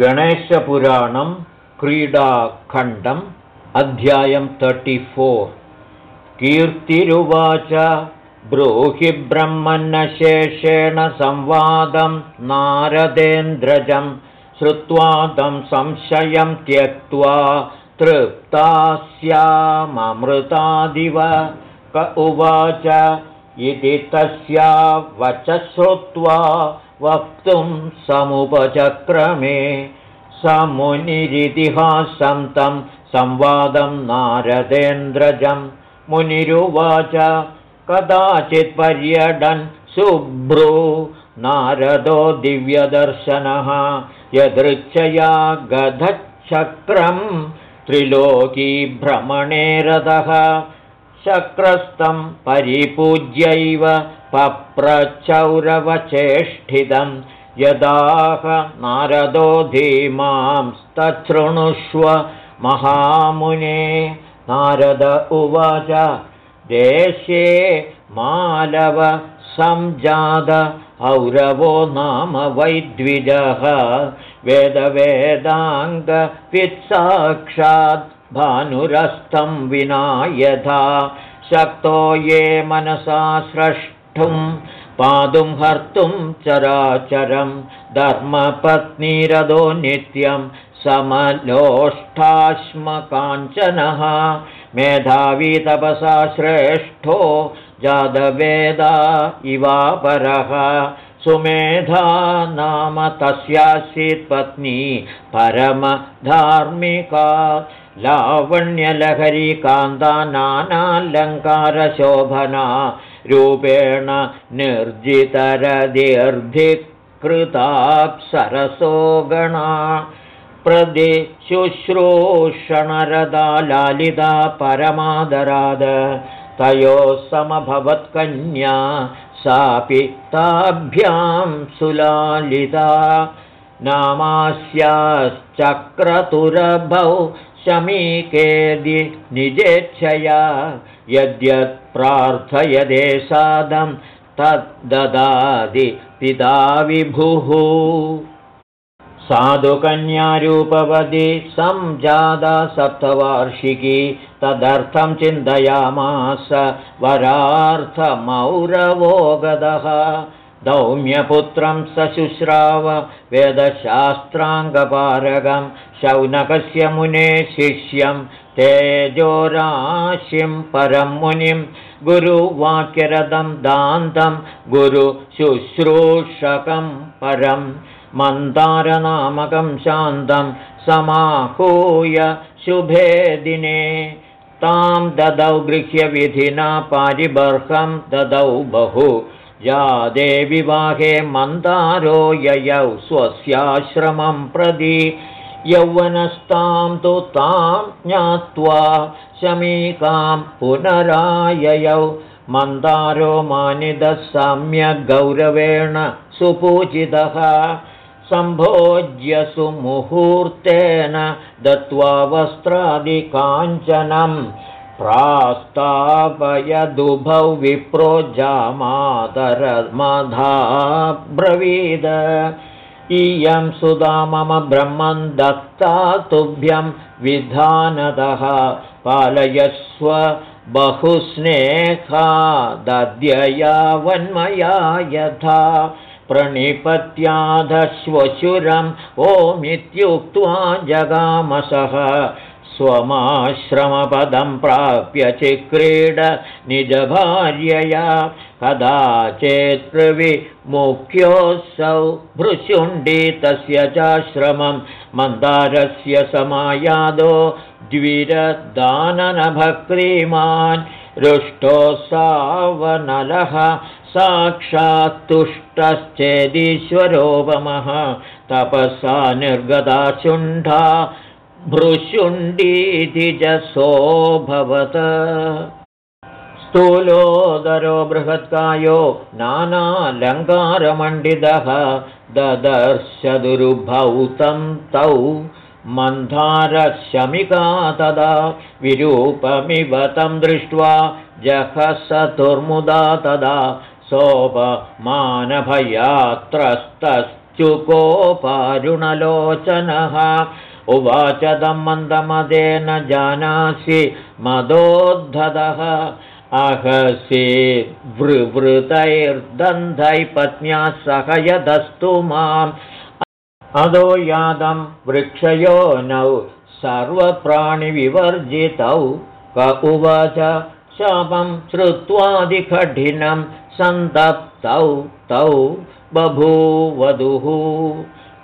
गणेशपुराणं क्रीडाखण्डम् अध्यायं तर्टिफोर् कीर्तिरुवाच ब्रूहि ब्रह्मन्नशेषेण संवादं नारदेन्द्रजं श्रुत्वा तं संशयं त्यक्त्वा तृप्तास्याममृतादिव। क उवाच इति तस्या वच श्रुत्वा वक्तुं समुपचक्रमे समुनिरितिहासं तं संवादं नारदेन्द्रजं। मुनिरुवाच कदाचित् पर्यटन् शुभ्रू नारदो दिव्यदर्शनः यदृच्छया गधच्छक्रं त्रिलोकीभ्रमणे रथः शक्रस्तं परिपूज्यैव पप्रचौरवचेष्ठितं यदाह नारदो धीमांस्तच्छृणुष्व महामुने। नारद उवाच देशे मालव संजात औरवो नाम वैद्विजः। वेदवेदाङ्गपित्साक्षात् भानुरस्तं विना यथा शक्तो ये मनसा स्रष्टुं पादुं हर्तुं चराचरं धर्मपत्नीरदो नित्यं समलोष्ठाश्मकाञ्चनः मेधावी तपसा श्रेष्ठो जादवेदा इवापरः सुमेधा नाम तस्यासीत् पत्नी परमधार्मिका लावण्यलहरीकान्ता नानालङ्कारशोभना रूपेण निर्जितरदिर्धिकृताप्सरसो गणा प्रदि शुश्रूषणरदा लालिता परमादराद। तयोः समभवत्कन्या सापि ताभ्यां सुलालिता नामास्याश्चक्रतुरभौ शमीकेदि निजेच्छया यद्यत् प्रार्थयदे सादं तद्ददादि पिता विभुः। साधुकन्यारूपवदि संजादा सप्तवार्षिकी तदर्थं चिन्तयामास वरार्थमौरवो गदः दौम्यपुत्रं सशुश्राव वेदशास्त्राङ्गपारगं शौनकस्य मुने शिष्यं तेजोराशिं परं मुनिं गुरुवाक्यरथं दान्तं गुरुशुश्रूषकं परम् मन्दारनामकं शान्तं समाहूय शुभे दिने। तां ददौ गृह्यविधिना पारिबर्हं ददौ बहु विवाहे मन्दारो ययौ स्वस्याश्रमं प्रति यौवनस्तां तु तां ज्ञात्वा शमीकां पुनराययौ। मन्दारो मानिदः सम्यग्गौरवेण सुपूजितः। सम्भोज्य सुमुहूर्तेन दत्त्वा वस्त्रादिकाञ्चनं प्रास्तापयदुभौ विप्रो जामातरमधाब्रवीद इयं सुधा मम ब्रह्मन् दत्ता तुभ्यं विधानतः पालयस्व बहुस्नेहा दद्यया वन्मया यथा प्रणिपत्याधश्वशुरम् ओमित्युक्त्वा जगामसः स्वमाश्रमपदं प्राप्य चिक्रीड निजभार्यया कदाचित्प्रविमुख्योऽसौ भृशुण्डी तस्य चाश्रमं मन्दारस्य समायादो द्विरदाननभक्तिमान् रुष्टो सावनलः साक्षात्तुष्टश्चेदीश्वरोपमः तपसा निर्गता शुण्ठा भृशुण्डीधिजसोऽभवत् स्थूलोदरो बृहत्कायो नानालङ्कारमण्डितः ददर्शदुरुभौतं तौ। मन्धारशमिका तदा विरूपमिव तं दृष्ट्वा जहसतुर्मुदा तदा सोपमानभयात्रस्तस्तु चुकोपारुणलोचनः उवाच दं मन्दमदेन जानासि मदोद्धतः अहसि वृवृतैर्दन्धै पत्न्या सह यदस्तु माम्। अदो यादं वृक्षयो नौ सर्वप्राणिविवर्जितौ। क उवाच शापं श्रुत्वादिकठिनं सन्तप्तौ तौ बभूवधुः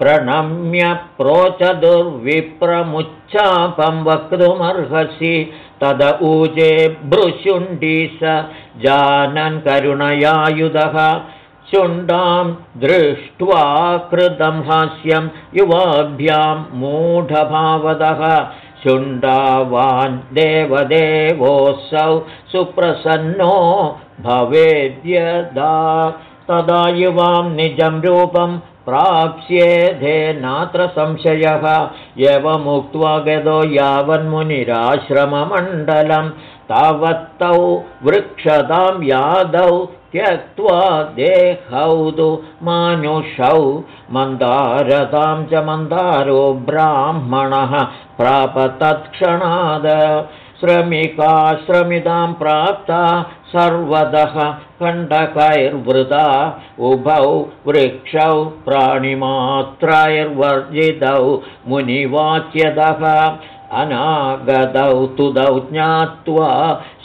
प्रणम्य प्रोचदुर्विप्रमुच्चापं वक्तुमर्हसि तद ऊजे भृशुण्डी स जानन् करुणयायुधः। शुण्डां दृष्ट्वा कृतं हास्यं युवाभ्यां मूढभावदः। शुण्डावान् देवदेवोऽसौ सुप्रसन्नो भवेद्यदा। तदा युवां निजं रूपं प्राप्स्येधेनात्र संशयः। एवमुक्त्वा गदो यावन्मुनिराश्रममण्डलं तावत्तौ वृक्षतां यादौ त्यक्त्वा देहौ तु मानुषौ। मन्दारतां च मन्दारो ब्राह्मणः प्राप तत्क्षणाद श्रमिका श्रमितां प्राप्ता सर्वतः कण्डकैर्वृता उभौ वृक्षौ प्राणिमात्रैर्वर्जितौ मुनिवाच्यतः अनागतौ तुदौ ज्ञात्वा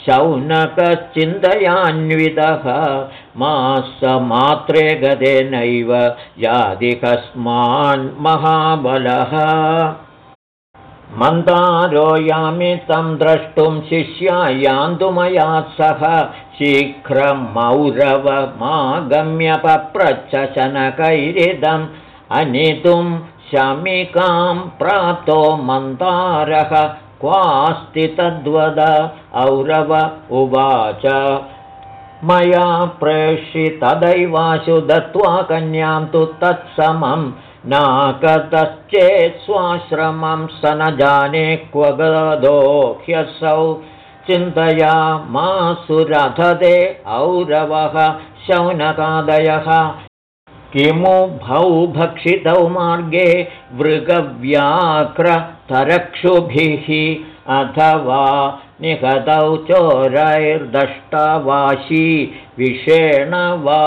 शौनकश्चिन्तयान्वितः मासमात्रे गतेनैव यादिकस्मान्महाबलः मन्दारो यामि तं द्रष्टुं शिष्या यान्तुमयात् सह। शीघ्रमौरवमागम्यपप्रच्छशनकैरिदम् अनितुं शमिकां प्राप्तो मन्दारः। क्वास्ति तद्वद औरव उवाच। मया प्रेषितदैवाशु दत्त्वा कन्यां तु तत्समम् नाकतश्चेत् स्वाश्रमं स न जाने क्व गदो ह्यसौ चिन्तया मासुरथदे औरवः शौनकादयः। किमु भौ भक्षितौ मार्गे मृगव्याघ्रतरक्षुभिः अथवा निहतौ चोरैर्दष्टवाशी विषेण वा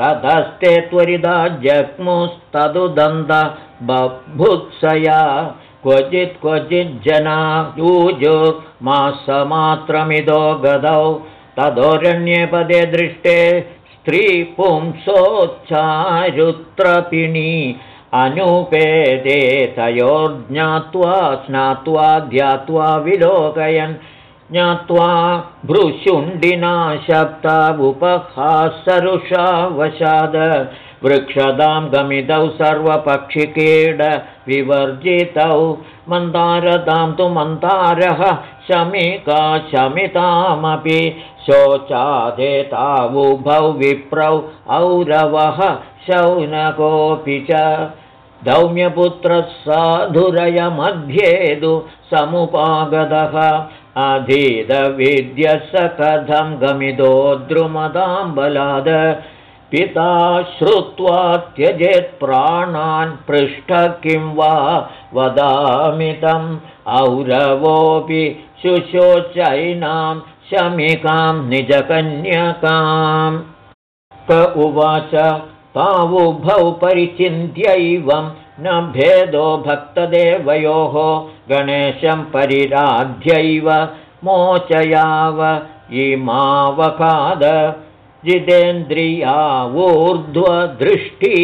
ततस्ते त्वरिदा जग्मुस्तदुदन्त बभुत्सया। क्वचित् क्वचिज्जना यूजुर्मासमात्रमिदो गदौ। तदोरण्यपदे दृष्टे स्त्रीपुंसोच्चारुत्रपिणी। अनुपेदे तयोर्ज्ञात्वा स्नात्वा ध्यात्वा विलोकयन् ज्ञात्वा भ्रुशुण्डिना शब्दावुपहासरुषा वशाद। वृक्षदां गमितौ विवर्जितौ। मन्दारतां तु मन्दारः शमिका शमितामपि। शोचादेतावुभौ विप्रौ औरवः शौनकोऽपि च। दौम्यपुत्रः साधुरयमध्येदु समुपागतः अधीतविद्य स कथं गमितो द्रुमदां बलाद पिता श्रुत्वा त्यजेत् प्राणान् पृष्ठ किं वा वदामितम् औरवोऽपि शुशोचैनां शमिकां निजकन्यकाम्। क उवाच तावुभौ परिचिन्त्यैवं न भेदो भक्तदेवयोः गणेशं परिराध्यैव मोचयाव इमावकाद जितेन्द्रिया ऊर्ध्वदृष्टि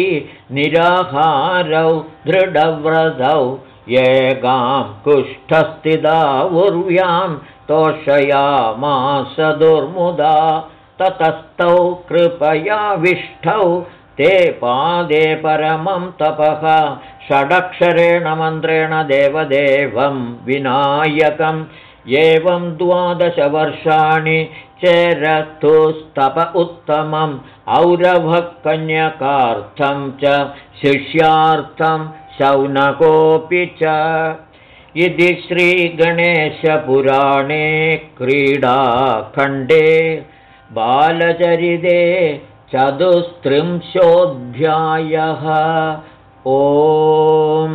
निराहारौ दृढव्रतौ येगां कुष्ठस्थिता उर्व्यां तोषयामास दुर्मुदा। ततस्तौ कृपयाविष्ठौ ते पादे परमं तपः षडक्षरेण मन्त्रेण देवदेवं विनायकम्। एवं द्वादशवर्षाणि चेरतुस्तप उत्तमम् औरभकन्यकार्थं च शिष्यार्थं शौनकोऽपि च। इति श्रीगणेशपुराणे क्रीडाखण्डे बालचरिते चतुस्त्रिंशोऽध्यायः। ओ